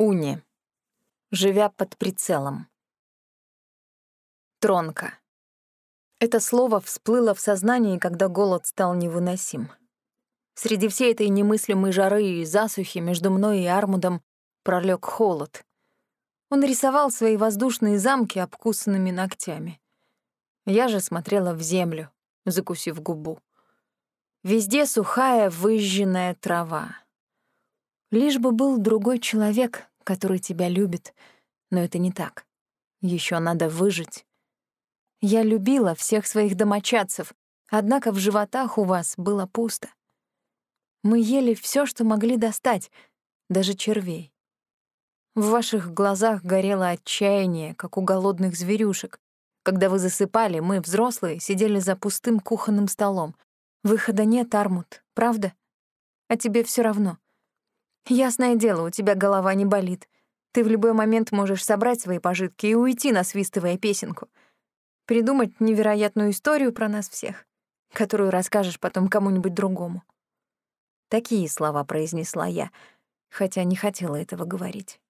Уни. Живя под прицелом. Тронка. Это слово всплыло в сознании, когда голод стал невыносим. Среди всей этой немыслимой жары и засухи между мной и Армудом пролег холод. Он рисовал свои воздушные замки обкусанными ногтями. Я же смотрела в землю, закусив губу. Везде сухая выжженная трава. Лишь бы был другой человек, который тебя любит, но это не так. Еще надо выжить. Я любила всех своих домочадцев, однако в животах у вас было пусто. Мы ели все, что могли достать, даже червей. В ваших глазах горело отчаяние, как у голодных зверюшек. Когда вы засыпали, мы, взрослые, сидели за пустым кухонным столом. Выхода нет, Армут, правда? А тебе все равно. Ясное дело, у тебя голова не болит. Ты в любой момент можешь собрать свои пожитки и уйти, насвистывая песенку. Придумать невероятную историю про нас всех, которую расскажешь потом кому-нибудь другому. Такие слова произнесла я, хотя не хотела этого говорить.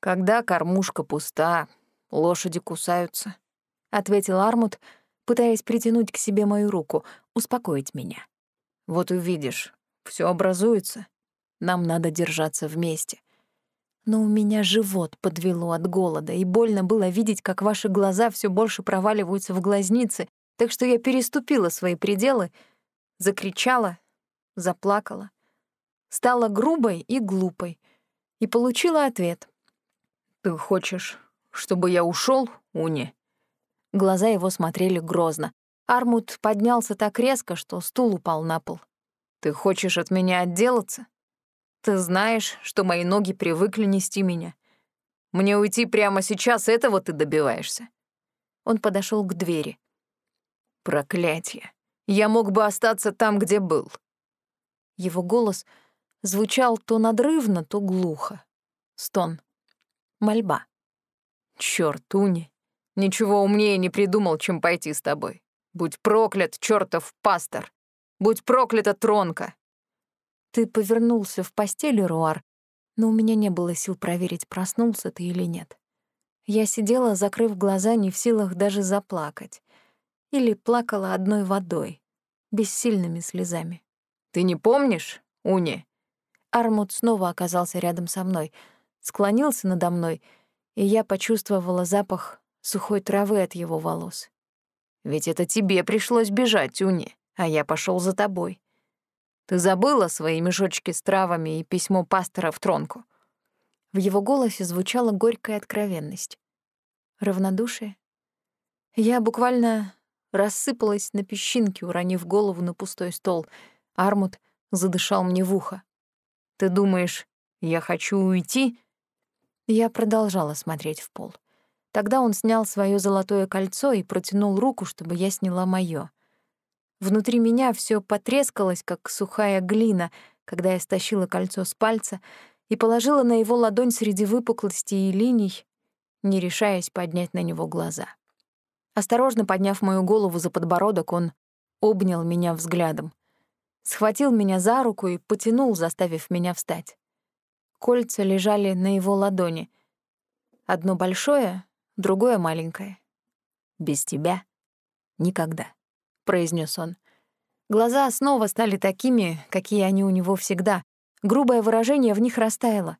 «Когда кормушка пуста, лошади кусаются», — ответил Армут, пытаясь притянуть к себе мою руку, успокоить меня. «Вот увидишь, все образуется. Нам надо держаться вместе. Но у меня живот подвело от голода, и больно было видеть, как ваши глаза все больше проваливаются в глазницы, так что я переступила свои пределы, закричала, заплакала, стала грубой и глупой и получила ответ. «Ты хочешь, чтобы я ушел, Уни?» Глаза его смотрели грозно. Армут поднялся так резко, что стул упал на пол. «Ты хочешь от меня отделаться?» Ты знаешь, что мои ноги привыкли нести меня. Мне уйти прямо сейчас, этого ты добиваешься?» Он подошел к двери. «Проклятие! Я мог бы остаться там, где был». Его голос звучал то надрывно, то глухо. Стон. Мольба. «Чёрт, Уни, ничего умнее не придумал, чем пойти с тобой. Будь проклят, чёртов пастор! Будь проклята тронка! Ты повернулся в постели, Руар, но у меня не было сил проверить, проснулся ты или нет. Я сидела, закрыв глаза, не в силах даже заплакать. Или плакала одной водой, бессильными слезами. «Ты не помнишь, Уни?» Армут снова оказался рядом со мной, склонился надо мной, и я почувствовала запах сухой травы от его волос. «Ведь это тебе пришлось бежать, Уни, а я пошел за тобой. Ты забыла свои мешочки с травами и письмо пастора в тронку?» В его голосе звучала горькая откровенность. Равнодушие. Я буквально рассыпалась на песчинки, уронив голову на пустой стол. Армут задышал мне в ухо. «Ты думаешь, я хочу уйти?» Я продолжала смотреть в пол. Тогда он снял свое золотое кольцо и протянул руку, чтобы я сняла моё. Внутри меня все потрескалось, как сухая глина, когда я стащила кольцо с пальца и положила на его ладонь среди выпуклостей и линий, не решаясь поднять на него глаза. Осторожно подняв мою голову за подбородок, он обнял меня взглядом, схватил меня за руку и потянул, заставив меня встать. Кольца лежали на его ладони. Одно большое, другое маленькое. Без тебя никогда произнес он. Глаза снова стали такими, какие они у него всегда. Грубое выражение в них растаяло.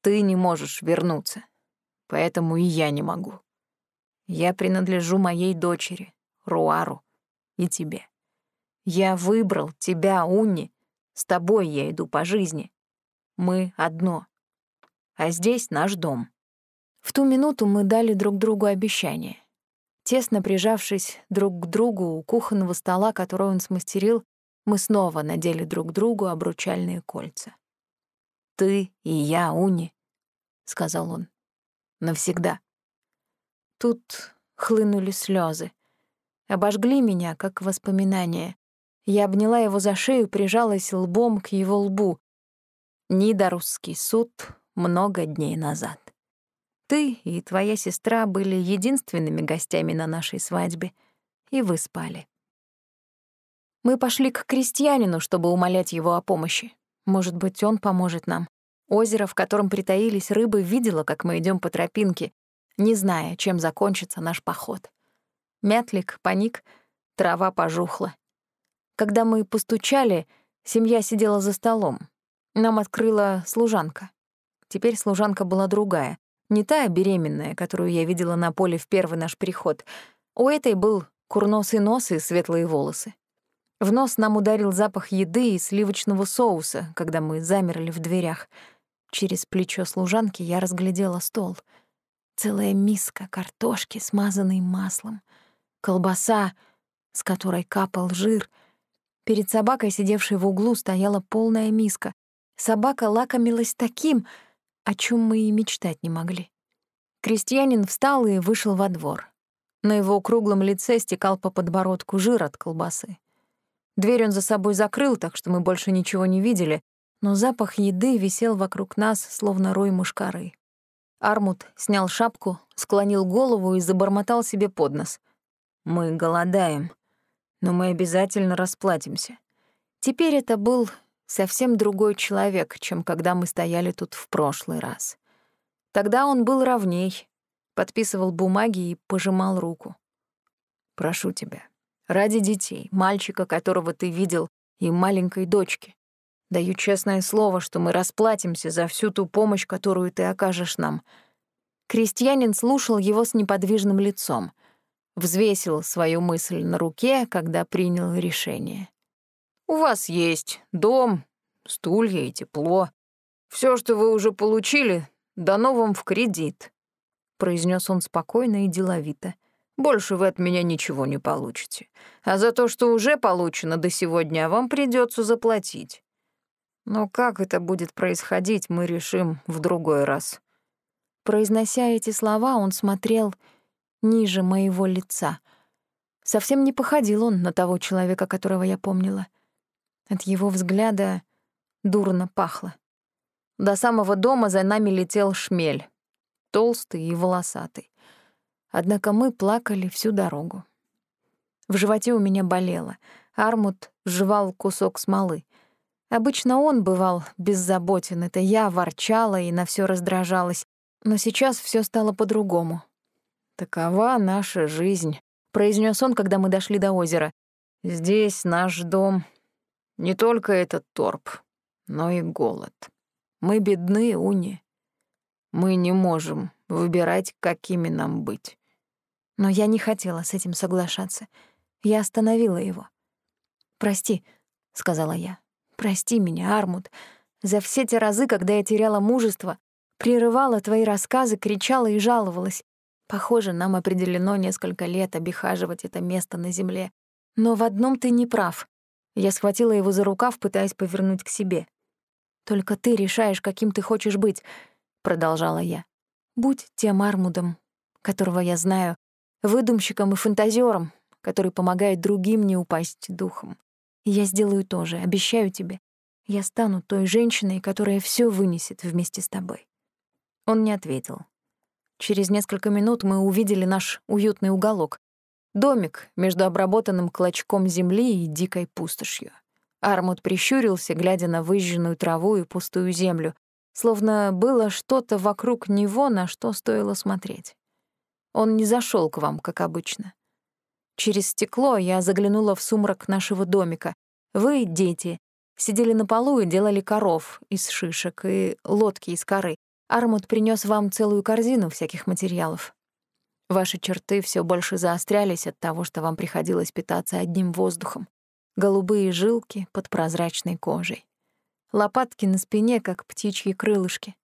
Ты не можешь вернуться, поэтому и я не могу. Я принадлежу моей дочери, Руару, и тебе. Я выбрал тебя, Унни. С тобой я иду по жизни. Мы одно. А здесь наш дом. В ту минуту мы дали друг другу обещание. Тесно прижавшись друг к другу у кухонного стола, который он смастерил, мы снова надели друг другу обручальные кольца. «Ты и я, Уни», — сказал он, — «навсегда». Тут хлынули слезы, обожгли меня, как воспоминания. Я обняла его за шею, прижалась лбом к его лбу. Нидарусский суд много дней назад. Ты и твоя сестра были единственными гостями на нашей свадьбе, и вы спали. Мы пошли к крестьянину, чтобы умолять его о помощи. Может быть, он поможет нам. Озеро, в котором притаились рыбы, видело, как мы идем по тропинке, не зная, чем закончится наш поход. Мятлик паник, трава пожухла. Когда мы постучали, семья сидела за столом. Нам открыла служанка. Теперь служанка была другая, не та беременная, которую я видела на поле в первый наш приход. У этой был курносый нос и светлые волосы. В нос нам ударил запах еды и сливочного соуса, когда мы замерли в дверях — Через плечо служанки я разглядела стол. Целая миска картошки, смазанной маслом. Колбаса, с которой капал жир. Перед собакой, сидевшей в углу, стояла полная миска. Собака лакомилась таким, о чем мы и мечтать не могли. Крестьянин встал и вышел во двор. На его круглом лице стекал по подбородку жир от колбасы. Дверь он за собой закрыл, так что мы больше ничего не видели, но запах еды висел вокруг нас, словно рой мушкары. Армут снял шапку, склонил голову и забормотал себе под нос. «Мы голодаем, но мы обязательно расплатимся». Теперь это был совсем другой человек, чем когда мы стояли тут в прошлый раз. Тогда он был ровней, подписывал бумаги и пожимал руку. «Прошу тебя, ради детей, мальчика, которого ты видел, и маленькой дочки, Даю честное слово, что мы расплатимся за всю ту помощь, которую ты окажешь нам». Крестьянин слушал его с неподвижным лицом, взвесил свою мысль на руке, когда принял решение. «У вас есть дом, стулья и тепло. Все, что вы уже получили, дано вам в кредит», — произнес он спокойно и деловито. «Больше вы от меня ничего не получите. А за то, что уже получено до сегодня, вам придется заплатить. Но как это будет происходить, мы решим в другой раз. Произнося эти слова, он смотрел ниже моего лица. Совсем не походил он на того человека, которого я помнила. От его взгляда дурно пахло. До самого дома за нами летел шмель, толстый и волосатый. Однако мы плакали всю дорогу. В животе у меня болело. Армут жевал кусок смолы. Обычно он бывал беззаботен, это я ворчала и на все раздражалась. Но сейчас все стало по-другому. «Такова наша жизнь», — произнес он, когда мы дошли до озера. «Здесь наш дом. Не только этот торп, но и голод. Мы бедны, Уни. Мы не можем выбирать, какими нам быть». Но я не хотела с этим соглашаться. Я остановила его. «Прости», — сказала я. Прости меня, Армуд, за все те разы, когда я теряла мужество, прерывала твои рассказы, кричала и жаловалась. Похоже, нам определено несколько лет обихаживать это место на земле. Но в одном ты не прав. Я схватила его за рукав, пытаясь повернуть к себе. «Только ты решаешь, каким ты хочешь быть», — продолжала я. «Будь тем Армудом, которого я знаю, выдумщиком и фантазером, который помогает другим не упасть духом. Я сделаю то же, обещаю тебе. Я стану той женщиной, которая все вынесет вместе с тобой». Он не ответил. Через несколько минут мы увидели наш уютный уголок. Домик между обработанным клочком земли и дикой пустошью. Армут прищурился, глядя на выжженную траву и пустую землю, словно было что-то вокруг него, на что стоило смотреть. Он не зашел к вам, как обычно. Через стекло я заглянула в сумрак нашего домика. Вы, дети, сидели на полу и делали коров из шишек и лодки из коры. Армут принес вам целую корзину всяких материалов. Ваши черты все больше заострялись от того, что вам приходилось питаться одним воздухом. Голубые жилки под прозрачной кожей. Лопатки на спине, как птичьи крылышки.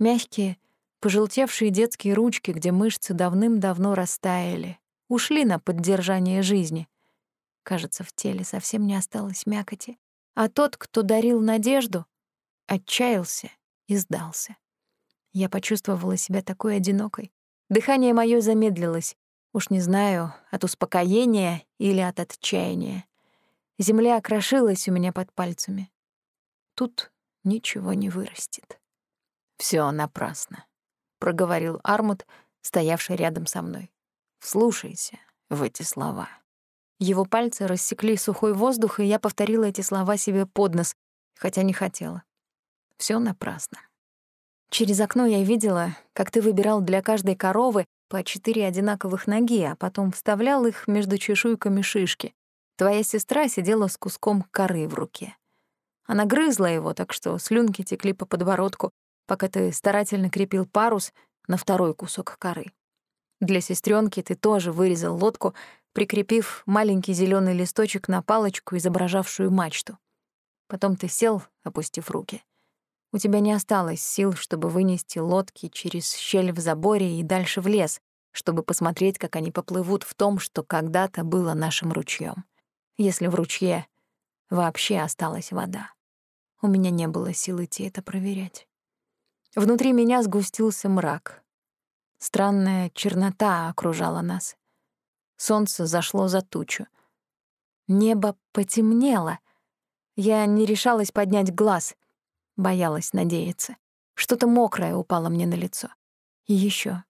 Мягкие, пожелтевшие детские ручки, где мышцы давным-давно растаяли, ушли на поддержание жизни. Кажется, в теле совсем не осталось мякоти. А тот, кто дарил надежду, отчаялся и сдался. Я почувствовала себя такой одинокой. Дыхание мое замедлилось. Уж не знаю, от успокоения или от отчаяния. Земля окрошилась у меня под пальцами. Тут ничего не вырастет. Все напрасно», — проговорил Армут, стоявший рядом со мной. Вслушайся в эти слова. Его пальцы рассекли сухой воздух, и я повторила эти слова себе под нос, хотя не хотела. Все напрасно. Через окно я видела, как ты выбирал для каждой коровы по четыре одинаковых ноги, а потом вставлял их между чешуйками шишки. Твоя сестра сидела с куском коры в руке. Она грызла его, так что слюнки текли по подбородку, пока ты старательно крепил парус на второй кусок коры. Для сестренки ты тоже вырезал лодку, прикрепив маленький зеленый листочек на палочку, изображавшую мачту. Потом ты сел, опустив руки. У тебя не осталось сил, чтобы вынести лодки через щель в заборе и дальше в лес, чтобы посмотреть, как они поплывут в том, что когда-то было нашим ручьем. Если в ручье вообще осталась вода. У меня не было сил идти это проверять. Внутри меня сгустился мрак. Странная чернота окружала нас. Солнце зашло за тучу. Небо потемнело. Я не решалась поднять глаз, боялась надеяться. Что-то мокрое упало мне на лицо. И еще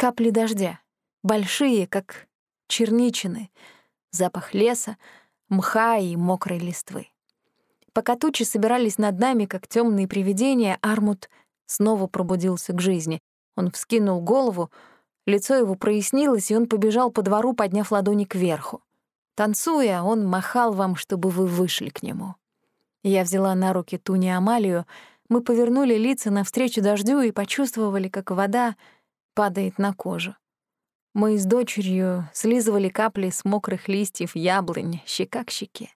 капли дождя, большие, как черничины, запах леса, мха и мокрой листвы. Пока тучи собирались над нами, как темные привидения, Армут снова пробудился к жизни. Он вскинул голову, лицо его прояснилось, и он побежал по двору, подняв ладони кверху. Танцуя, он махал вам, чтобы вы вышли к нему. Я взяла на руки Туни Амалию, мы повернули лица навстречу дождю и почувствовали, как вода падает на кожу. Мы с дочерью слизывали капли с мокрых листьев яблонь, щека к щеке.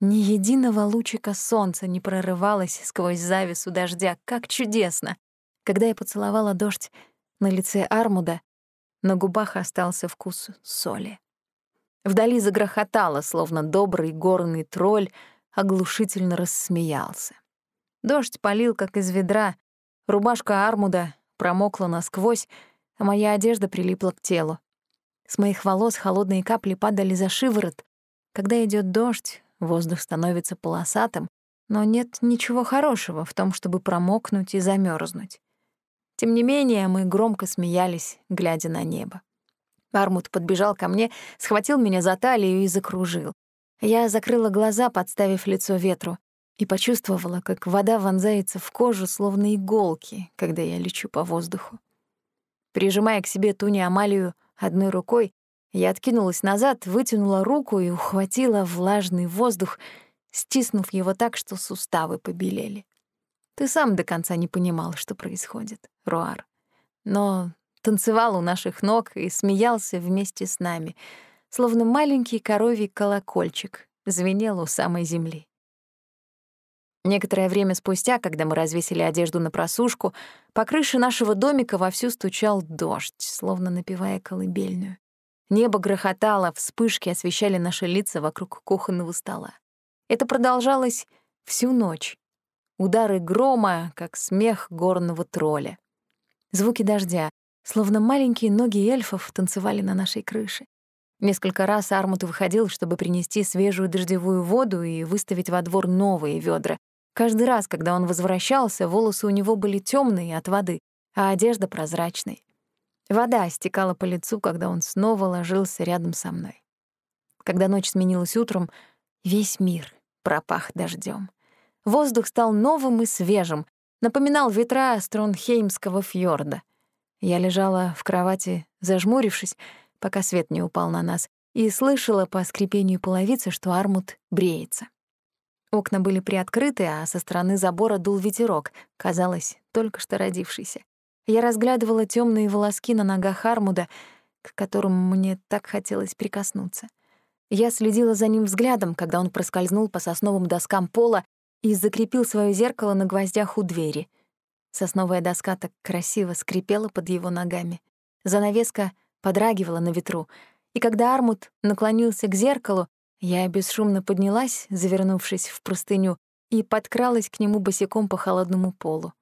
Ни единого лучика солнца не прорывалось сквозь завесу дождя. Как чудесно! Когда я поцеловала дождь на лице Армуда, на губах остался вкус соли. Вдали загрохотало, словно добрый горный тролль оглушительно рассмеялся. Дождь полил, как из ведра, рубашка Армуда промокла насквозь, а моя одежда прилипла к телу. С моих волос холодные капли падали за шиворот. Когда идет дождь, воздух становится полосатым, но нет ничего хорошего в том, чтобы промокнуть и замерзнуть. Тем не менее, мы громко смеялись, глядя на небо. Армуд подбежал ко мне, схватил меня за талию и закружил. Я закрыла глаза, подставив лицо ветру, и почувствовала, как вода вонзается в кожу, словно иголки, когда я лечу по воздуху. Прижимая к себе Туни Амалию одной рукой, я откинулась назад, вытянула руку и ухватила влажный воздух, стиснув его так, что суставы побелели. Ты сам до конца не понимал, что происходит, Руар. Но танцевал у наших ног и смеялся вместе с нами — словно маленький коровий колокольчик, звенел у самой земли. Некоторое время спустя, когда мы развесили одежду на просушку, по крыше нашего домика вовсю стучал дождь, словно напевая колыбельную. Небо грохотало, вспышки освещали наши лица вокруг кухонного стола. Это продолжалось всю ночь. Удары грома, как смех горного тролля. Звуки дождя, словно маленькие ноги эльфов, танцевали на нашей крыше. Несколько раз Армут выходил, чтобы принести свежую дождевую воду и выставить во двор новые ведра. Каждый раз, когда он возвращался, волосы у него были темные от воды, а одежда прозрачной. Вода стекала по лицу, когда он снова ложился рядом со мной. Когда ночь сменилась утром, весь мир пропах дождем. Воздух стал новым и свежим, напоминал ветра Стронхеймского фьорда. Я лежала в кровати, зажмурившись, пока свет не упал на нас, и слышала по скрипению половицы, что Армут бреется. Окна были приоткрыты, а со стороны забора дул ветерок, казалось, только что родившийся. Я разглядывала темные волоски на ногах Армуда, к которым мне так хотелось прикоснуться. Я следила за ним взглядом, когда он проскользнул по сосновым доскам пола и закрепил свое зеркало на гвоздях у двери. Сосновая доска так красиво скрипела под его ногами. Занавеска подрагивала на ветру, и когда Армут наклонился к зеркалу, я бесшумно поднялась, завернувшись в простыню, и подкралась к нему босиком по холодному полу.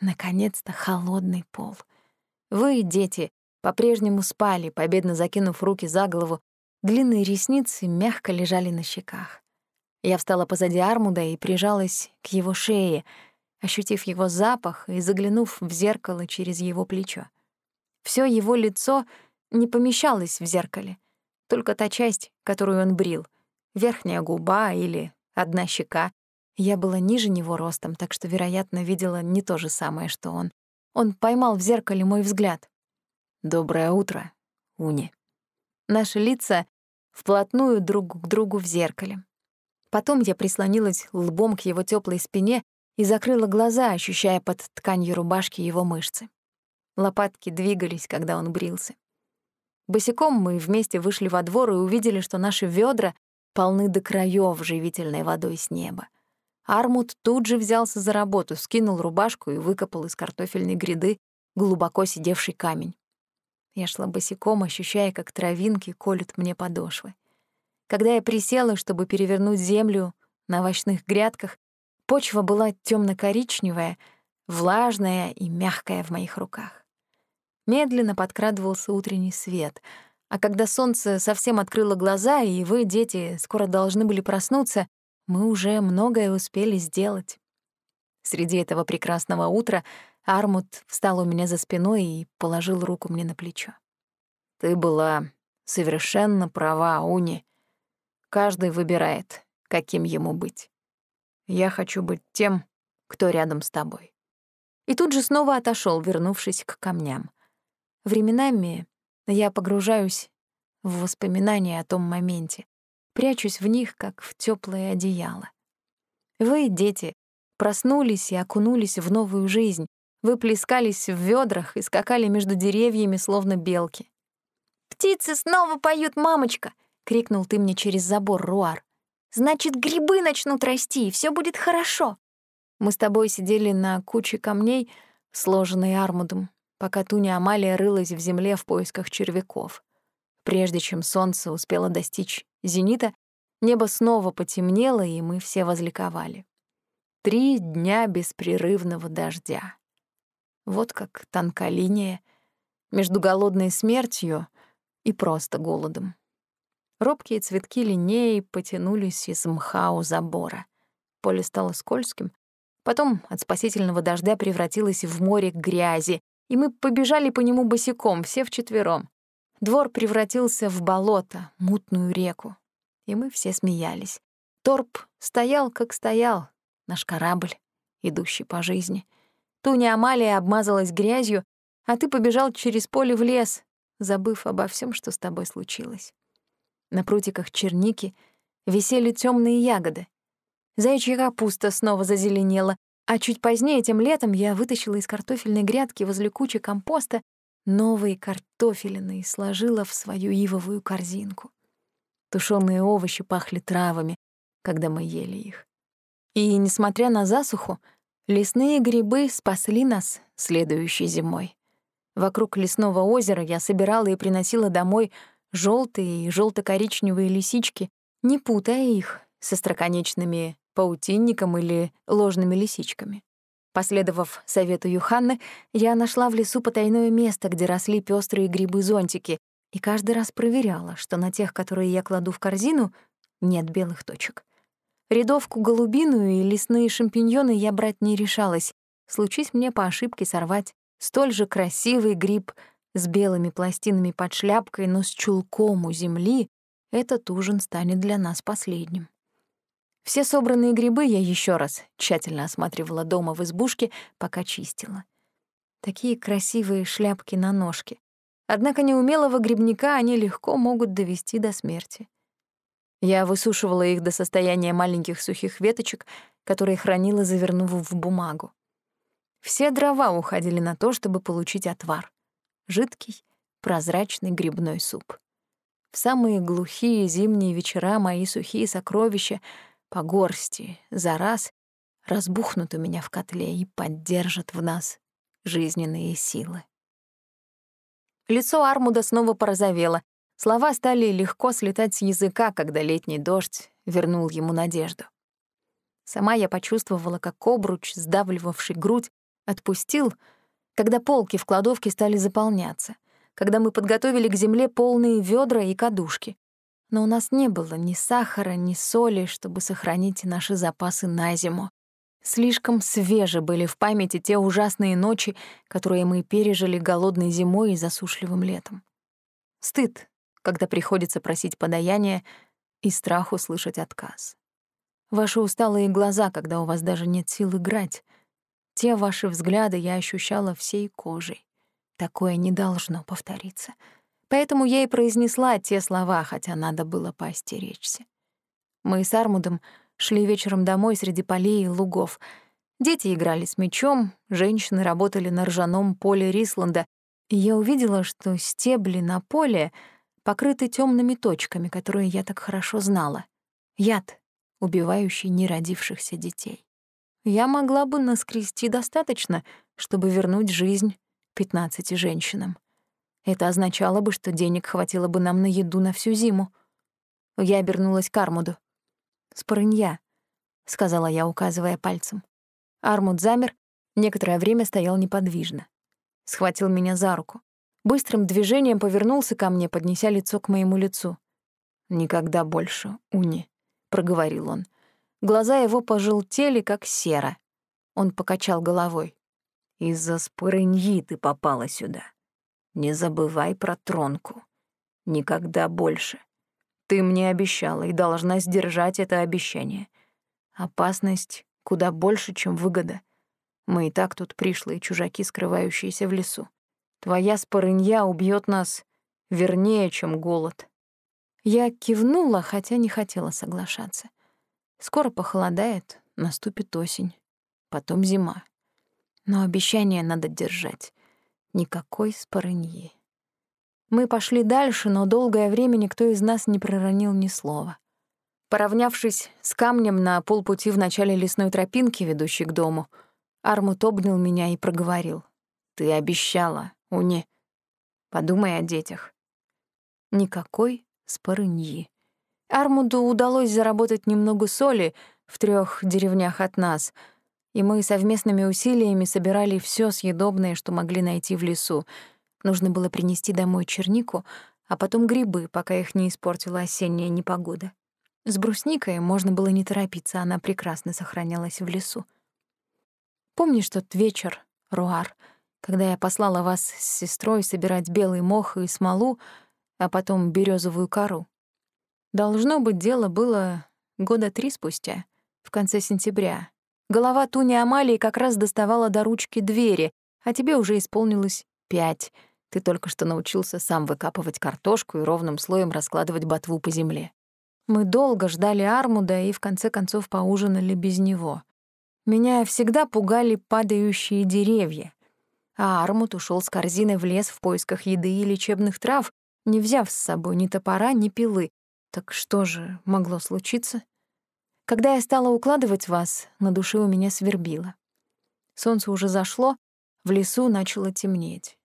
Наконец-то холодный пол. Вы, дети, по-прежнему спали, победно закинув руки за голову, длинные ресницы мягко лежали на щеках. Я встала позади Армуда и прижалась к его шее, ощутив его запах и заглянув в зеркало через его плечо. Всё его лицо не помещалась в зеркале. Только та часть, которую он брил. Верхняя губа или одна щека. Я была ниже него ростом, так что, вероятно, видела не то же самое, что он. Он поймал в зеркале мой взгляд. «Доброе утро, Уни». Наши лица вплотную друг к другу в зеркале. Потом я прислонилась лбом к его теплой спине и закрыла глаза, ощущая под тканью рубашки его мышцы. Лопатки двигались, когда он брился. Босиком мы вместе вышли во двор и увидели, что наши ведра полны до краев живительной водой с неба. Армуд тут же взялся за работу, скинул рубашку и выкопал из картофельной гряды глубоко сидевший камень. Я шла босиком, ощущая, как травинки колют мне подошвы. Когда я присела, чтобы перевернуть землю на овощных грядках, почва была темно коричневая влажная и мягкая в моих руках. Медленно подкрадывался утренний свет, а когда солнце совсем открыло глаза, и вы, дети, скоро должны были проснуться, мы уже многое успели сделать. Среди этого прекрасного утра Армут встал у меня за спиной и положил руку мне на плечо. «Ты была совершенно права, Уни. Каждый выбирает, каким ему быть. Я хочу быть тем, кто рядом с тобой». И тут же снова отошел, вернувшись к камням. Временами я погружаюсь в воспоминания о том моменте, прячусь в них, как в теплое одеяло. Вы, дети, проснулись и окунулись в новую жизнь, вы плескались в ведрах и скакали между деревьями, словно белки. «Птицы снова поют, мамочка!» — крикнул ты мне через забор, Руар. «Значит, грибы начнут расти, и все будет хорошо!» Мы с тобой сидели на куче камней, сложенной армудом, пока Туня Амалия рылась в земле в поисках червяков. Прежде чем солнце успело достичь зенита, небо снова потемнело, и мы все возликовали. Три дня беспрерывного дождя. Вот как тонка линия между голодной смертью и просто голодом. Робкие цветки линеи потянулись из мха у забора. Поле стало скользким, потом от спасительного дождя превратилось в море грязи, и мы побежали по нему босиком, все вчетвером. Двор превратился в болото, мутную реку. И мы все смеялись. Торп стоял, как стоял, наш корабль, идущий по жизни. Туня Амалия обмазалась грязью, а ты побежал через поле в лес, забыв обо всем, что с тобой случилось. На прутиках черники висели темные ягоды. Заячья капуста снова зазеленела, а чуть позднее, тем летом, я вытащила из картофельной грядки возле кучи компоста новые картофелины и сложила в свою ивовую корзинку. Тушёные овощи пахли травами, когда мы ели их. И, несмотря на засуху, лесные грибы спасли нас следующей зимой. Вокруг лесного озера я собирала и приносила домой желтые и желто-коричневые лисички, не путая их со строконечными паутинником или ложными лисичками. Последовав совету Юханны, я нашла в лесу потайное место, где росли пестрые грибы-зонтики, и каждый раз проверяла, что на тех, которые я кладу в корзину, нет белых точек. Рядовку голубиную и лесные шампиньоны я брать не решалась. Случись мне по ошибке сорвать столь же красивый гриб с белыми пластинами под шляпкой, но с чулком у земли, этот ужин станет для нас последним. Все собранные грибы я еще раз тщательно осматривала дома в избушке, пока чистила. Такие красивые шляпки на ножке. Однако неумелого грибника они легко могут довести до смерти. Я высушивала их до состояния маленьких сухих веточек, которые хранила, завернув в бумагу. Все дрова уходили на то, чтобы получить отвар. Жидкий, прозрачный грибной суп. В самые глухие зимние вечера мои сухие сокровища — по горсти за раз разбухнут у меня в котле и поддержат в нас жизненные силы. Лицо Армуда снова порозовело. Слова стали легко слетать с языка, когда летний дождь вернул ему надежду. Сама я почувствовала, как обруч, сдавливавший грудь, отпустил, когда полки в кладовке стали заполняться, когда мы подготовили к земле полные ведра и кадушки но у нас не было ни сахара, ни соли, чтобы сохранить наши запасы на зиму. Слишком свежи были в памяти те ужасные ночи, которые мы пережили голодной зимой и засушливым летом. Стыд, когда приходится просить подаяние, и страх услышать отказ. Ваши усталые глаза, когда у вас даже нет сил играть. Те ваши взгляды я ощущала всей кожей. Такое не должно повториться. Поэтому я и произнесла те слова, хотя надо было поостеречься. Мы с Армудом шли вечером домой среди полей и лугов. Дети играли с мячом, женщины работали на ржаном поле Рисланда, и я увидела, что стебли на поле покрыты темными точками, которые я так хорошо знала. Яд, убивающий неродившихся детей. Я могла бы наскрести достаточно, чтобы вернуть жизнь пятнадцати женщинам. Это означало бы, что денег хватило бы нам на еду на всю зиму. Я обернулась к Армуду. «Спорынья», — сказала я, указывая пальцем. Армуд замер, некоторое время стоял неподвижно. Схватил меня за руку. Быстрым движением повернулся ко мне, поднеся лицо к моему лицу. «Никогда больше, Уни», — проговорил он. Глаза его пожелтели, как сера. Он покачал головой. «Из-за спорыньи ты попала сюда. Не забывай про тронку. Никогда больше. Ты мне обещала и должна сдержать это обещание. Опасность куда больше, чем выгода. Мы и так тут пришлые чужаки, скрывающиеся в лесу. Твоя спорынья убьет нас вернее, чем голод. Я кивнула, хотя не хотела соглашаться. Скоро похолодает, наступит осень, потом зима. Но обещание надо держать. Никакой спорыньи. Мы пошли дальше, но долгое время никто из нас не проронил ни слова. Поравнявшись с камнем на полпути в начале лесной тропинки, ведущей к дому, Армут обнял меня и проговорил. «Ты обещала, Уни. Подумай о детях». Никакой спорыньи. Армуду удалось заработать немного соли в трех деревнях от нас — и мы совместными усилиями собирали все съедобное, что могли найти в лесу. Нужно было принести домой чернику, а потом грибы, пока их не испортила осенняя непогода. С брусникой можно было не торопиться, она прекрасно сохранялась в лесу. Помнишь тот вечер, Руар, когда я послала вас с сестрой собирать белый мох и смолу, а потом березовую кору? Должно быть, дело было года три спустя, в конце сентября, Голова Туни Амалии как раз доставала до ручки двери, а тебе уже исполнилось пять. Ты только что научился сам выкапывать картошку и ровным слоем раскладывать ботву по земле. Мы долго ждали Армуда и в конце концов поужинали без него. Меня всегда пугали падающие деревья. А Армуд ушел с корзиной в лес в поисках еды и лечебных трав, не взяв с собой ни топора, ни пилы. Так что же могло случиться? Когда я стала укладывать вас, на душе у меня свербило. Солнце уже зашло, в лесу начало темнеть.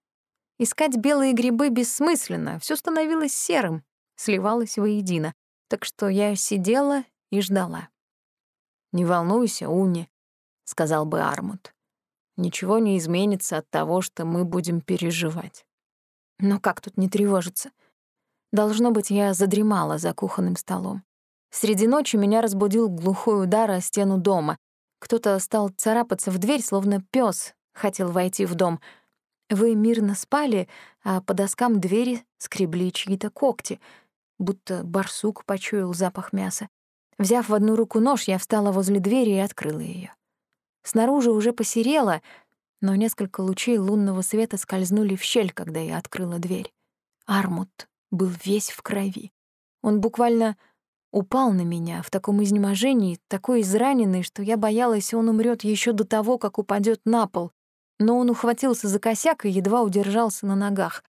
Искать белые грибы бессмысленно, все становилось серым, сливалось воедино. Так что я сидела и ждала. «Не волнуйся, Уни», — сказал бы Армут. «Ничего не изменится от того, что мы будем переживать». Но как тут не тревожиться? Должно быть, я задремала за кухонным столом. Среди ночи меня разбудил глухой удар о стену дома. Кто-то стал царапаться в дверь, словно пес хотел войти в дом. Вы мирно спали, а по доскам двери скребли чьи-то когти, будто барсук почуял запах мяса. Взяв в одну руку нож, я встала возле двери и открыла ее. Снаружи уже посерело, но несколько лучей лунного света скользнули в щель, когда я открыла дверь. Армут был весь в крови. Он буквально упал на меня в таком изнеможении, такой израненный, что я боялась, он умрет еще до того, как упадет на пол. Но он ухватился за косяк и едва удержался на ногах.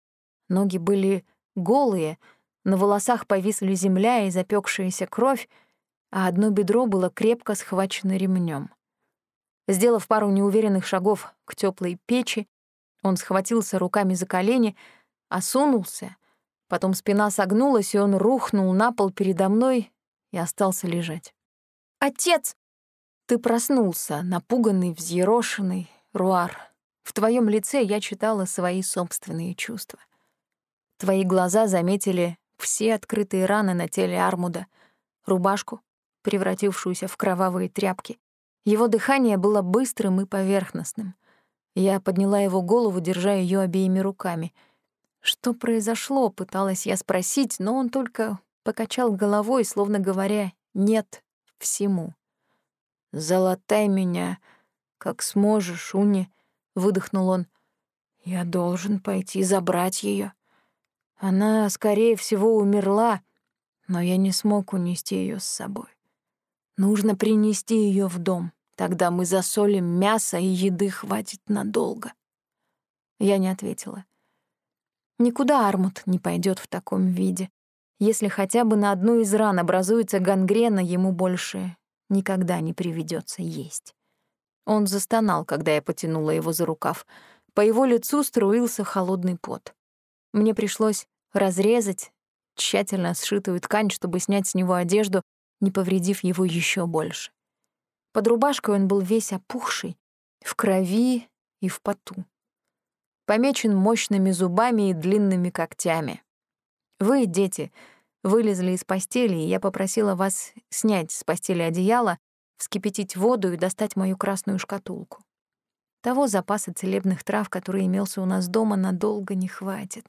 Ноги были голые, на волосах повисли земля и запекшаяся кровь, а одно бедро было крепко схвачено ремнем. Сделав пару неуверенных шагов к теплой печи, он схватился руками за колени, осунулся — Потом спина согнулась, и он рухнул на пол передо мной и остался лежать. «Отец!» Ты проснулся, напуганный, взъерошенный, Руар. В твоем лице я читала свои собственные чувства. Твои глаза заметили все открытые раны на теле Армуда, рубашку, превратившуюся в кровавые тряпки. Его дыхание было быстрым и поверхностным. Я подняла его голову, держа ее обеими руками — что произошло, пыталась я спросить, но он только покачал головой, словно говоря «нет» всему. «Залатай меня, как сможешь, Уни», — выдохнул он. «Я должен пойти забрать ее. Она, скорее всего, умерла, но я не смог унести ее с собой. Нужно принести ее в дом, тогда мы засолим мясо, и еды хватит надолго». Я не ответила. Никуда Армут не пойдет в таком виде. Если хотя бы на одну из ран образуется гангрена, ему больше никогда не приведется есть. Он застонал, когда я потянула его за рукав. По его лицу струился холодный пот. Мне пришлось разрезать тщательно сшитую ткань, чтобы снять с него одежду, не повредив его еще больше. Под рубашкой он был весь опухший, в крови и в поту помечен мощными зубами и длинными когтями. Вы, дети, вылезли из постели, и я попросила вас снять с постели одеяло, вскипятить воду и достать мою красную шкатулку. Того запаса целебных трав, который имелся у нас дома, надолго не хватит.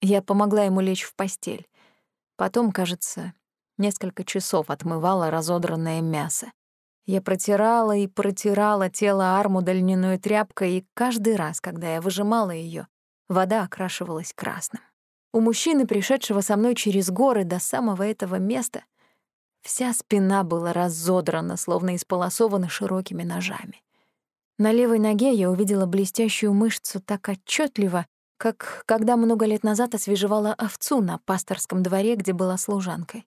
Я помогла ему лечь в постель. Потом, кажется, несколько часов отмывала разодранное мясо. Я протирала и протирала тело Армуда льняной тряпкой, и каждый раз, когда я выжимала ее, вода окрашивалась красным. У мужчины, пришедшего со мной через горы до самого этого места, вся спина была разодрана, словно исполосована широкими ножами. На левой ноге я увидела блестящую мышцу так отчетливо, как когда много лет назад освежевала овцу на пасторском дворе, где была служанкой.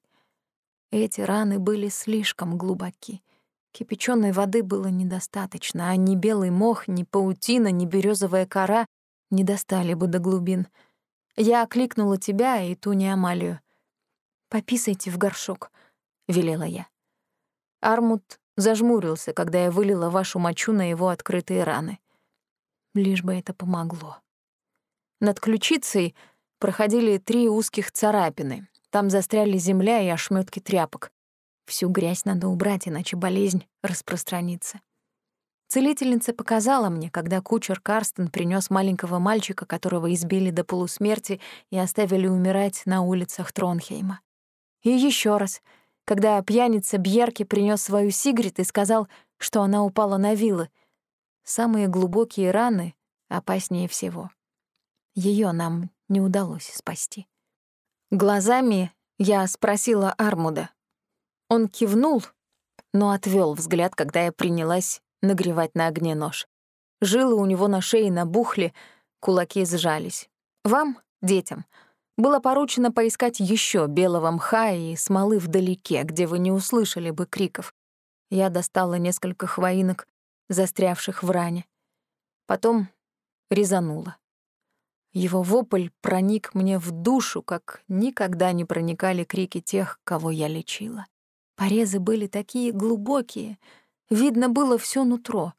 Эти раны были слишком глубоки — Кипяченой воды было недостаточно, а ни белый мох, ни паутина, ни березовая кора не достали бы до глубин. Я окликнула тебя и ту Амалию. «Пописайте в горшок», — велела я. Армут зажмурился, когда я вылила вашу мочу на его открытые раны. Лишь бы это помогло. Над ключицей проходили три узких царапины. Там застряли земля и ошметки тряпок. Всю грязь надо убрать, иначе болезнь распространится. Целительница показала мне, когда кучер Карстен принес маленького мальчика, которого избили до полусмерти и оставили умирать на улицах Тронхейма. И еще раз, когда пьяница Бьерки принес свою Сигрид и сказал, что она упала на вилы. Самые глубокие раны опаснее всего. Ее нам не удалось спасти. Глазами я спросила Армуда, он кивнул, но отвел взгляд, когда я принялась нагревать на огне нож. Жилы у него на шее набухли, кулаки сжались. Вам, детям, было поручено поискать еще белого мха и смолы вдалеке, где вы не услышали бы криков. Я достала несколько хвоинок, застрявших в ране. Потом резанула. Его вопль проник мне в душу, как никогда не проникали крики тех, кого я лечила. Порезы были такие глубокие, видно было все нутро.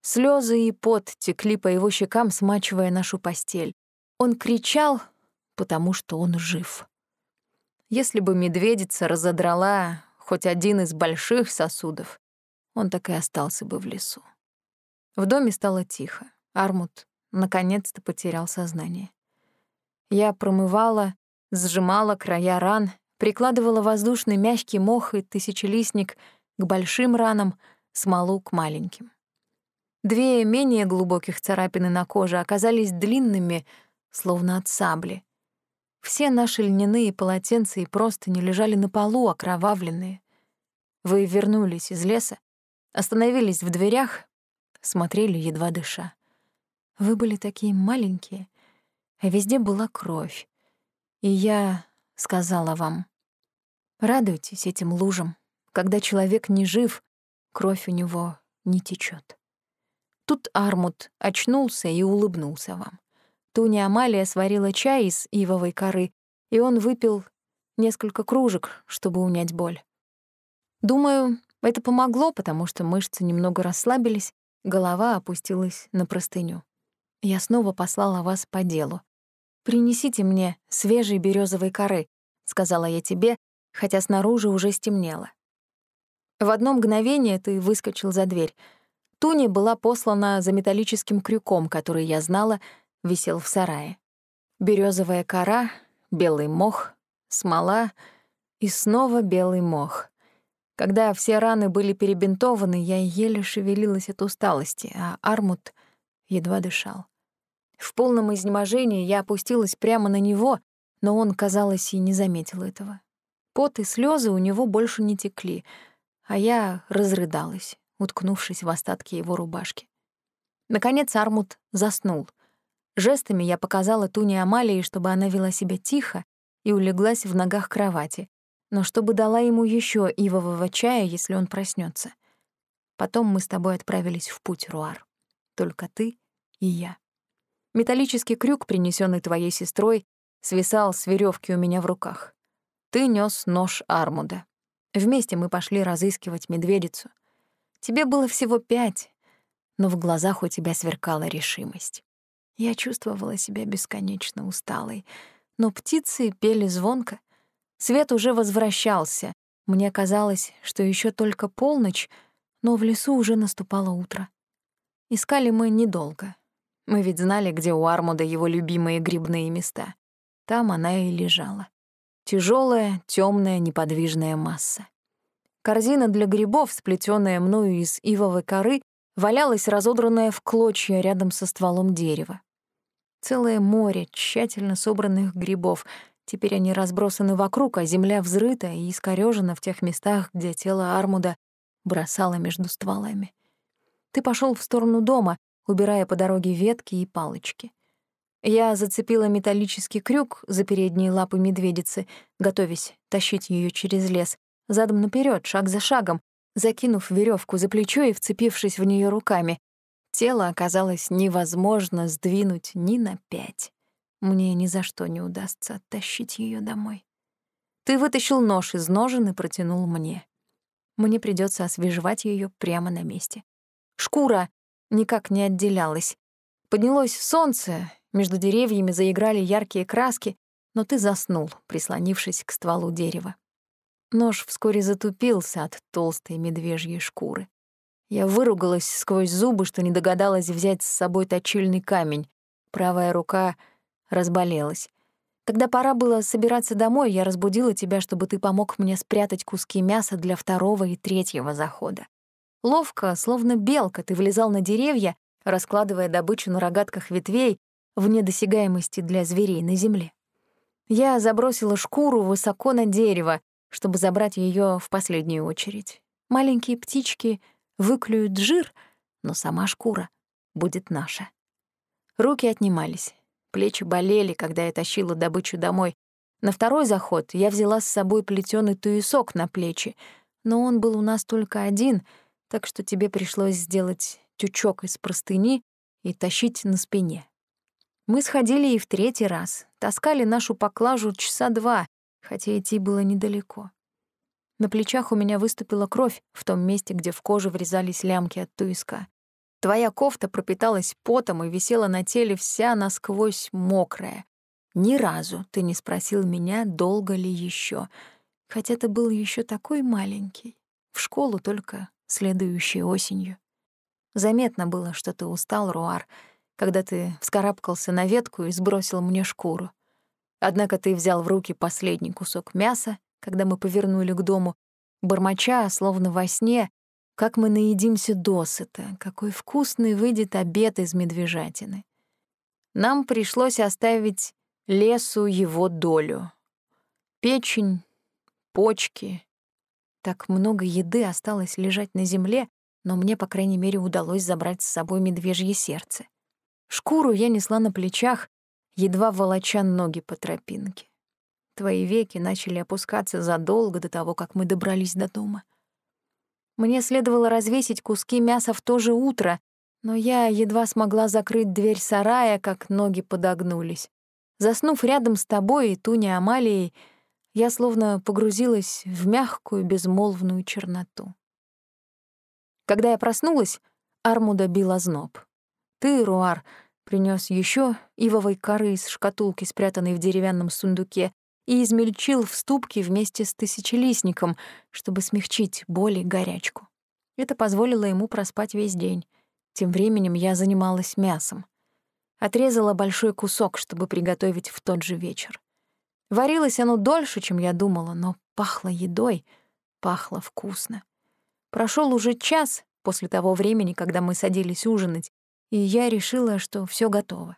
Слезы и пот текли по его щекам, смачивая нашу постель. Он кричал, потому что он жив. Если бы медведица разодрала хоть один из больших сосудов, он так и остался бы в лесу. В доме стало тихо. Армут наконец-то потерял сознание. Я промывала, сжимала края ран прикладывала воздушный мягкий мох и тысячелистник к большим ранам, смолу к маленьким. Две менее глубоких царапины на коже оказались длинными, словно от сабли. Все наши льняные полотенца и просто не лежали на полу, окровавленные. Вы вернулись из леса, остановились в дверях, смотрели, едва дыша. Вы были такие маленькие, а везде была кровь. И я сказала вам. Радуйтесь этим лужам. Когда человек не жив, кровь у него не течет. Тут Армут очнулся и улыбнулся вам. Туня Амалия сварила чай из ивовой коры, и он выпил несколько кружек, чтобы унять боль. Думаю, это помогло, потому что мышцы немного расслабились, голова опустилась на простыню. Я снова послала вас по делу. «Принесите мне свежей березовой коры», — сказала я тебе, хотя снаружи уже стемнело. В одно мгновение ты выскочил за дверь. Туни была послана за металлическим крюком, который, я знала, висел в сарае. Березовая кора, белый мох, смола и снова белый мох. Когда все раны были перебинтованы, я еле шевелилась от усталости, а Армут едва дышал. В полном изнеможении я опустилась прямо на него, но он, казалось, и не заметил этого. Пот и слезы у него больше не текли, а я разрыдалась, уткнувшись в остатки его рубашки. Наконец Армут заснул. Жестами я показала Туне Амалии, чтобы она вела себя тихо и улеглась в ногах кровати, но чтобы дала ему еще ивового чая, если он проснется. Потом мы с тобой отправились в путь, Руар. Только ты и я. Металлический крюк, принесенный твоей сестрой, свисал с веревки у меня в руках. Ты нес нож Армуда. Вместе мы пошли разыскивать медведицу. Тебе было всего пять, но в глазах у тебя сверкала решимость. Я чувствовала себя бесконечно усталой, но птицы пели звонко, Свет уже возвращался. Мне казалось, что еще только полночь, но в лесу уже наступало утро. Искали мы недолго. Мы ведь знали, где у Армуда его любимые грибные места. Там она и лежала. Тяжелая, темная, неподвижная масса. Корзина для грибов, сплетенная мною из ивовой коры, валялась разодранная в клочья рядом со стволом дерева. Целое море тщательно собранных грибов — Теперь они разбросаны вокруг, а земля взрыта и искорёжена в тех местах, где тело Армуда бросало между стволами. Ты пошел в сторону дома, убирая по дороге ветки и палочки. Я зацепила металлический крюк за передние лапы медведицы, готовясь тащить ее через лес, задом наперед, шаг за шагом, закинув веревку за плечо и вцепившись в нее руками. Тело оказалось невозможно сдвинуть ни на пять. Мне ни за что не удастся оттащить ее домой. Ты вытащил нож из ножен и протянул мне. Мне придется освежевать ее прямо на месте. Шкура никак не отделялась. Поднялось солнце, между деревьями заиграли яркие краски, но ты заснул, прислонившись к стволу дерева. Нож вскоре затупился от толстой медвежьей шкуры. Я выругалась сквозь зубы, что не догадалась взять с собой точильный камень. Правая рука разболелась. Когда пора было собираться домой, я разбудила тебя, чтобы ты помог мне спрятать куски мяса для второго и третьего захода. Ловко, словно белка, ты влезал на деревья, раскладывая добычу на рогатках ветвей вне досягаемости для зверей на земле. Я забросила шкуру высоко на дерево, чтобы забрать ее в последнюю очередь. Маленькие птички выклюют жир, но сама шкура будет наша. Руки отнимались. Плечи болели, когда я тащила добычу домой. На второй заход я взяла с собой плетёный туесок на плечи, но он был у нас только один, так что тебе пришлось сделать тючок из простыни и тащить на спине. Мы сходили и в третий раз, таскали нашу поклажу часа два, хотя идти было недалеко. На плечах у меня выступила кровь в том месте, где в коже врезались лямки от туиска. Твоя кофта пропиталась потом и висела на теле вся насквозь мокрая. Ни разу ты не спросил меня, долго ли еще, хотя ты был еще такой маленький. В школу только следующей осенью. Заметно было, что ты устал, Руар, когда ты вскарабкался на ветку и сбросил мне шкуру. Однако ты взял в руки последний кусок мяса, когда мы повернули к дому, бормоча, словно во сне, как мы наедимся досыта, какой вкусный выйдет обед из медвежатины. Нам пришлось оставить лесу его долю. Печень, почки. Так много еды осталось лежать на земле, но мне, по крайней мере, удалось забрать с собой медвежье сердце. Шкуру я несла на плечах, едва волоча ноги по тропинке. Твои веки начали опускаться задолго до того, как мы добрались до дома. Мне следовало развесить куски мяса в то же утро, но я едва смогла закрыть дверь сарая, как ноги подогнулись. Заснув рядом с тобой и Туней Амалией, я словно погрузилась в мягкую, безмолвную черноту. Когда я проснулась, Армуда бил озноб. Ты, Руар, принес еще ивовой коры из шкатулки, спрятанной в деревянном сундуке, и измельчил в ступке вместе с тысячелистником, чтобы смягчить боль и горячку. Это позволило ему проспать весь день. Тем временем я занималась мясом. Отрезала большой кусок, чтобы приготовить в тот же вечер. Варилось оно дольше, чем я думала, но пахло едой, Пахло вкусно. Прошел уже час после того времени, когда мы садились ужинать, и я решила, что все готово.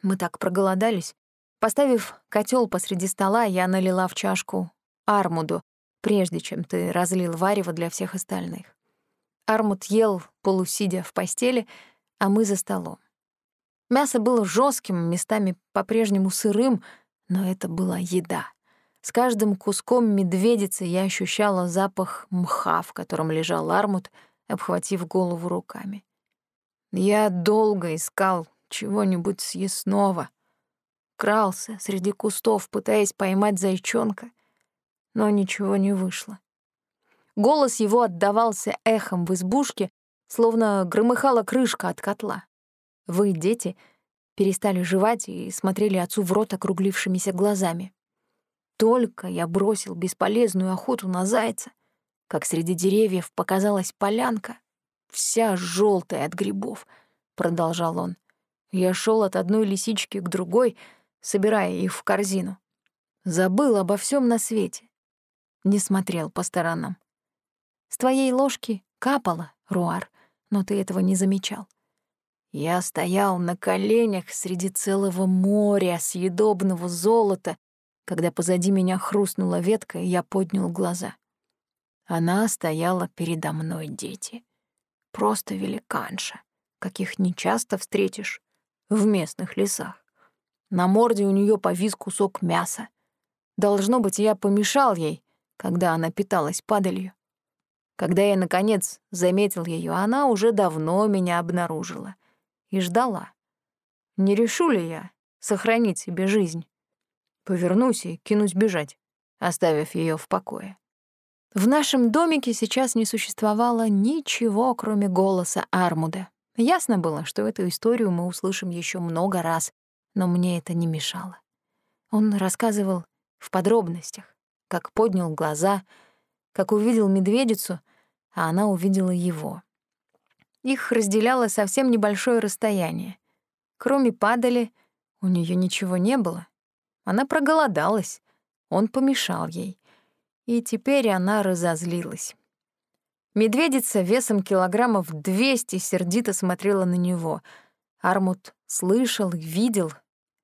Мы так проголодались. Поставив котел посреди стола, я налила в чашку армуду, прежде чем ты разлил варево для всех остальных. Армуд ел, полусидя в постели, а мы за столом. Мясо было жестким, местами по-прежнему сырым, но это была еда. С каждым куском медведицы я ощущала запах мха, в котором лежал армут, обхватив голову руками. Я долго искал чего-нибудь съестного. Крался среди кустов, пытаясь поймать зайчонка, но ничего не вышло. Голос его отдавался эхом в избушке, словно громыхала крышка от котла. Вы, дети, перестали жевать и смотрели отцу в рот округлившимися глазами. Только я бросил бесполезную охоту на зайца, как среди деревьев показалась полянка, вся желтая от грибов, продолжал он. Я шел от одной лисички к другой, собирая их в корзину. Забыл обо всем на свете. Не смотрел по сторонам. С твоей ложки капало, Руар, но ты этого не замечал. Я стоял на коленях среди целого моря съедобного золота когда позади меня хрустнула ветка, и я поднял глаза. Она стояла передо мной, дети. Просто великанша, каких нечасто встретишь в местных лесах. На морде у нее повис кусок мяса. Должно быть, я помешал ей, когда она питалась падалью. Когда я, наконец, заметил ее, она уже давно меня обнаружила и ждала. Не решу ли я сохранить себе жизнь? Повернусь и кинусь бежать, оставив ее в покое. В нашем домике сейчас не существовало ничего, кроме голоса Армуда. Ясно было, что эту историю мы услышим еще много раз, но мне это не мешало. Он рассказывал в подробностях, как поднял глаза, как увидел медведицу, а она увидела его. Их разделяло совсем небольшое расстояние. Кроме падали, у нее ничего не было, она проголодалась, он помешал ей. И теперь она разозлилась. Медведица весом килограммов двести сердито смотрела на него. Армут слышал и видел,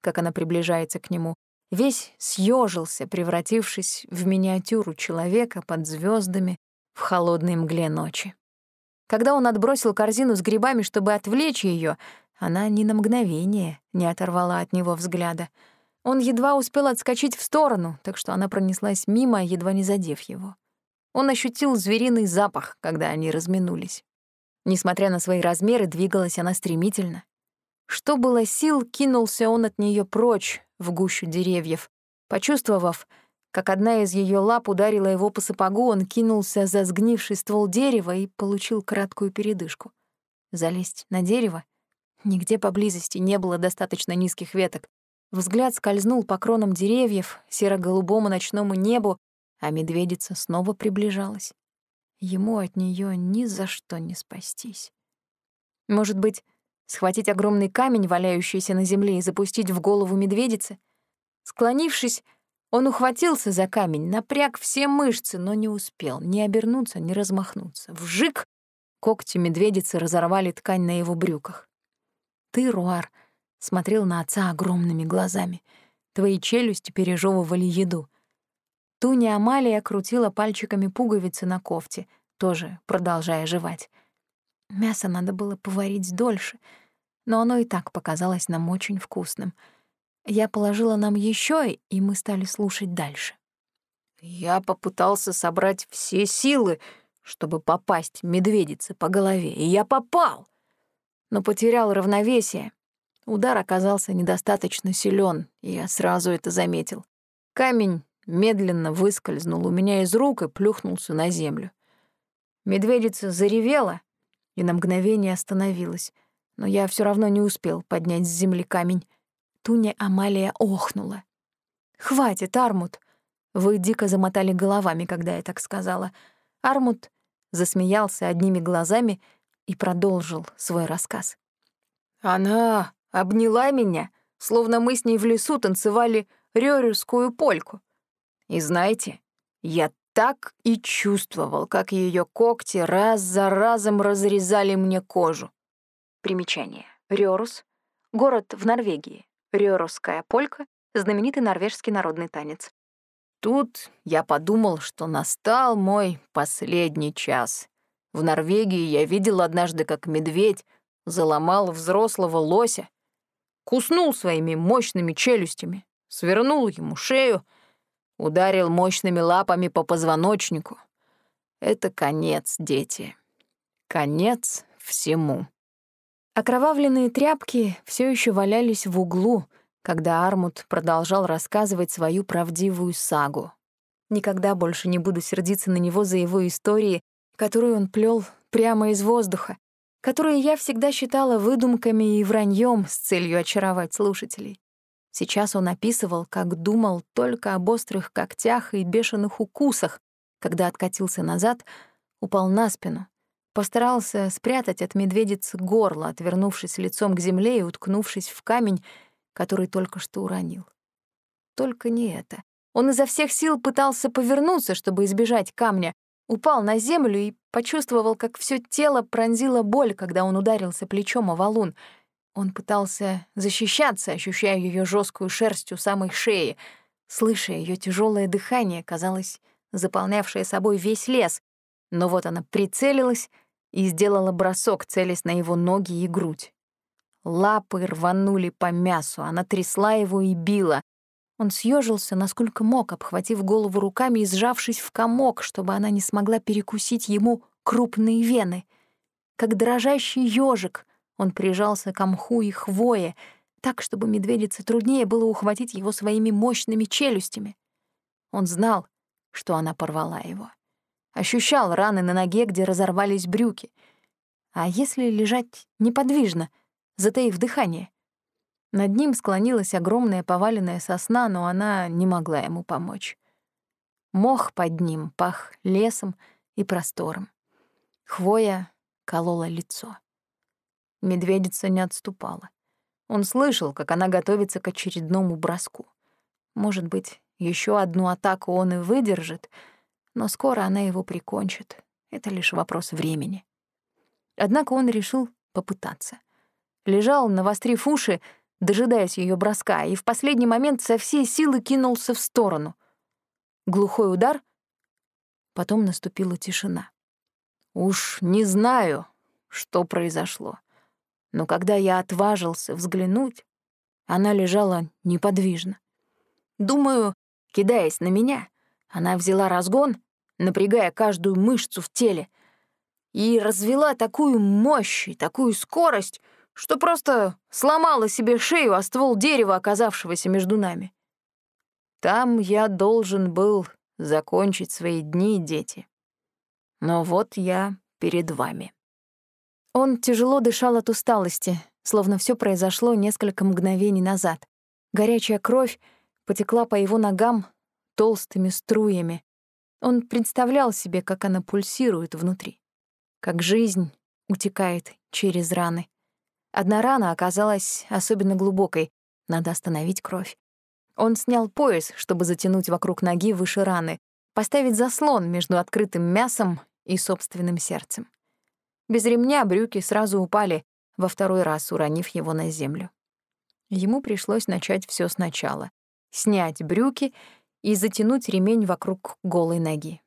как она приближается к нему. Весь съежился, превратившись в миниатюру человека под звездами в холодной мгле ночи. Когда он отбросил корзину с грибами, чтобы отвлечь ее, она ни на мгновение не оторвала от него взгляда — он едва успел отскочить в сторону, так что она пронеслась мимо, едва не задев его. Он ощутил звериный запах, когда они разминулись. Несмотря на свои размеры, двигалась она стремительно. Что было сил, кинулся он от нее прочь, в гущу деревьев. Почувствовав, как одна из ее лап ударила его по сапогу, он кинулся за сгнивший ствол дерева и получил краткую передышку. Залезть на дерево? Нигде поблизости не было достаточно низких веток, Взгляд скользнул по кронам деревьев, серо-голубому ночному небу, а медведица снова приближалась. Ему от нее ни за что не спастись. Может быть, схватить огромный камень, валяющийся на земле, и запустить в голову медведицы? Склонившись, он ухватился за камень, напряг все мышцы, но не успел ни обернуться, ни размахнуться. Вжик! Когти медведицы разорвали ткань на его брюках. «Ты, Руар, — смотрел на отца огромными глазами. Твои челюсти пережевывали еду. Туня Амалия крутила пальчиками пуговицы на кофте, тоже продолжая жевать. Мясо надо было поварить дольше, но оно и так показалось нам очень вкусным. Я положила нам еще, и мы стали слушать дальше. Я попытался собрать все силы, чтобы попасть медведице по голове, и я попал, но потерял равновесие Удар оказался недостаточно силен, и я сразу это заметил. Камень медленно выскользнул у меня из рук и плюхнулся на землю. Медведица заревела и на мгновение остановилась, но я все равно не успел поднять с земли камень. Туня Амалия охнула. «Хватит, Армут!» Вы дико замотали головами, когда я так сказала. Армут засмеялся одними глазами и продолжил свой рассказ. «Она обняла меня, словно мы с ней в лесу танцевали рёрюскую польку. И знаете, я так и чувствовал, как ее когти раз за разом разрезали мне кожу. Примечание. Рёрус — город в Норвегии. Рёрусская полька — знаменитый норвежский народный танец. Тут я подумал, что настал мой последний час. В Норвегии я видел однажды, как медведь заломал взрослого лося, куснул своими мощными челюстями, свернул ему шею, ударил мощными лапами по позвоночнику. Это конец, дети. Конец всему. Окровавленные тряпки все еще валялись в углу, когда Армут продолжал рассказывать свою правдивую сагу. Никогда больше не буду сердиться на него за его истории, которую он плел прямо из воздуха, которые я всегда считала выдумками и враньем с целью очаровать слушателей. Сейчас он описывал, как думал только об острых когтях и бешеных укусах, когда откатился назад, упал на спину, постарался спрятать от медведицы горло, отвернувшись лицом к земле и уткнувшись в камень, который только что уронил. Только не это. Он изо всех сил пытался повернуться, чтобы избежать камня, упал на землю и почувствовал, как все тело пронзила боль, когда он ударился плечом о валун. Он пытался защищаться, ощущая ее жесткую шерсть у самой шеи, слыша ее тяжелое дыхание, казалось, заполнявшее собой весь лес. Но вот она прицелилась и сделала бросок, целясь на его ноги и грудь. Лапы рванули по мясу, она трясла его и била, он съежился, насколько мог, обхватив голову руками и сжавшись в комок, чтобы она не смогла перекусить ему крупные вены. Как дрожащий ежик, он прижался к мху и хвое, так, чтобы медведице труднее было ухватить его своими мощными челюстями. Он знал, что она порвала его. Ощущал раны на ноге, где разорвались брюки. А если лежать неподвижно, затаив дыхание? Над ним склонилась огромная поваленная сосна, но она не могла ему помочь. Мох под ним пах лесом и простором. Хвоя колола лицо. Медведица не отступала. Он слышал, как она готовится к очередному броску. Может быть, еще одну атаку он и выдержит, но скоро она его прикончит. Это лишь вопрос времени. Однако он решил попытаться. Лежал, навострив уши, дожидаясь ее броска, и в последний момент со всей силы кинулся в сторону. Глухой удар, потом наступила тишина. Уж не знаю, что произошло, но когда я отважился взглянуть, она лежала неподвижно. Думаю, кидаясь на меня, она взяла разгон, напрягая каждую мышцу в теле, и развела такую мощь и такую скорость, что просто сломала себе шею о ствол дерева, оказавшегося между нами. Там я должен был закончить свои дни, дети. Но вот я перед вами. Он тяжело дышал от усталости, словно все произошло несколько мгновений назад. Горячая кровь потекла по его ногам толстыми струями. Он представлял себе, как она пульсирует внутри, как жизнь утекает через раны. Одна рана оказалась особенно глубокой, надо остановить кровь. Он снял пояс, чтобы затянуть вокруг ноги выше раны, поставить заслон между открытым мясом и собственным сердцем. Без ремня брюки сразу упали, во второй раз уронив его на землю. Ему пришлось начать все сначала. Снять брюки и затянуть ремень вокруг голой ноги.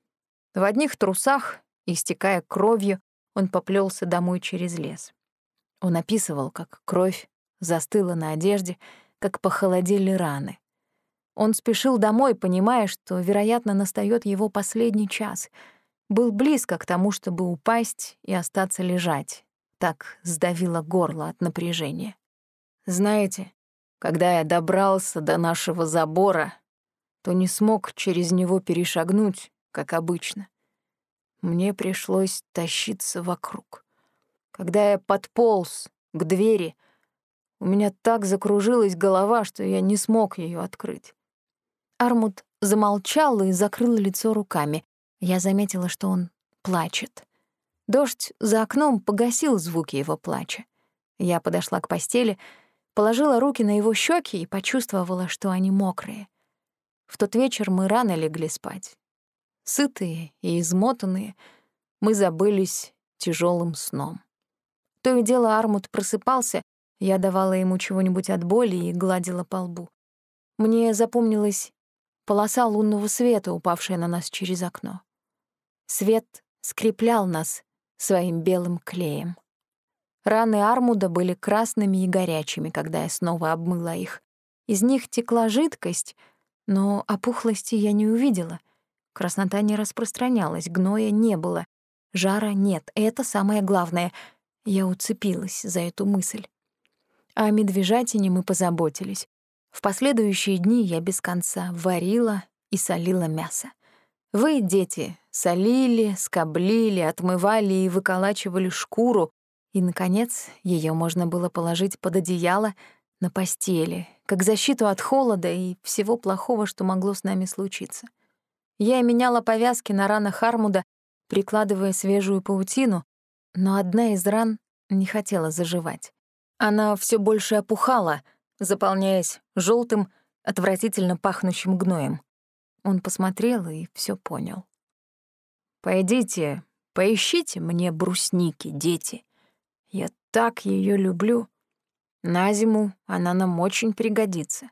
В одних трусах, истекая кровью, он поплелся домой через лес. Он описывал, как кровь застыла на одежде, как похолодели раны. Он спешил домой, понимая, что, вероятно, настаёт его последний час. Был близко к тому, чтобы упасть и остаться лежать. Так сдавило горло от напряжения. Знаете, когда я добрался до нашего забора, то не смог через него перешагнуть, как обычно. Мне пришлось тащиться вокруг. Когда я подполз к двери, у меня так закружилась голова, что я не смог ее открыть. Армуд замолчал и закрыл лицо руками. Я заметила, что он плачет. Дождь за окном погасил звуки его плача. Я подошла к постели, положила руки на его щеки и почувствовала, что они мокрые. В тот вечер мы рано легли спать. Сытые и измотанные, мы забылись тяжелым сном. То и дело Армут просыпался, я давала ему чего-нибудь от боли и гладила по лбу. Мне запомнилась полоса лунного света, упавшая на нас через окно. Свет скреплял нас своим белым клеем. Раны Армуда были красными и горячими, когда я снова обмыла их. Из них текла жидкость, но опухлости я не увидела. Краснота не распространялась, гноя не было, жара нет. Это самое главное. Я уцепилась за эту мысль. О медвежатине мы позаботились. В последующие дни я без конца варила и солила мясо. Вы, дети, солили, скоблили, отмывали и выколачивали шкуру, и, наконец, ее можно было положить под одеяло на постели, как защиту от холода и всего плохого, что могло с нами случиться. Я меняла повязки на ранах Армуда, прикладывая свежую паутину, но одна из ран не хотела заживать. Она все больше опухала, заполняясь желтым, отвратительно пахнущим гноем. Он посмотрел и все понял. «Пойдите, поищите мне брусники, дети. Я так ее люблю. На зиму она нам очень пригодится.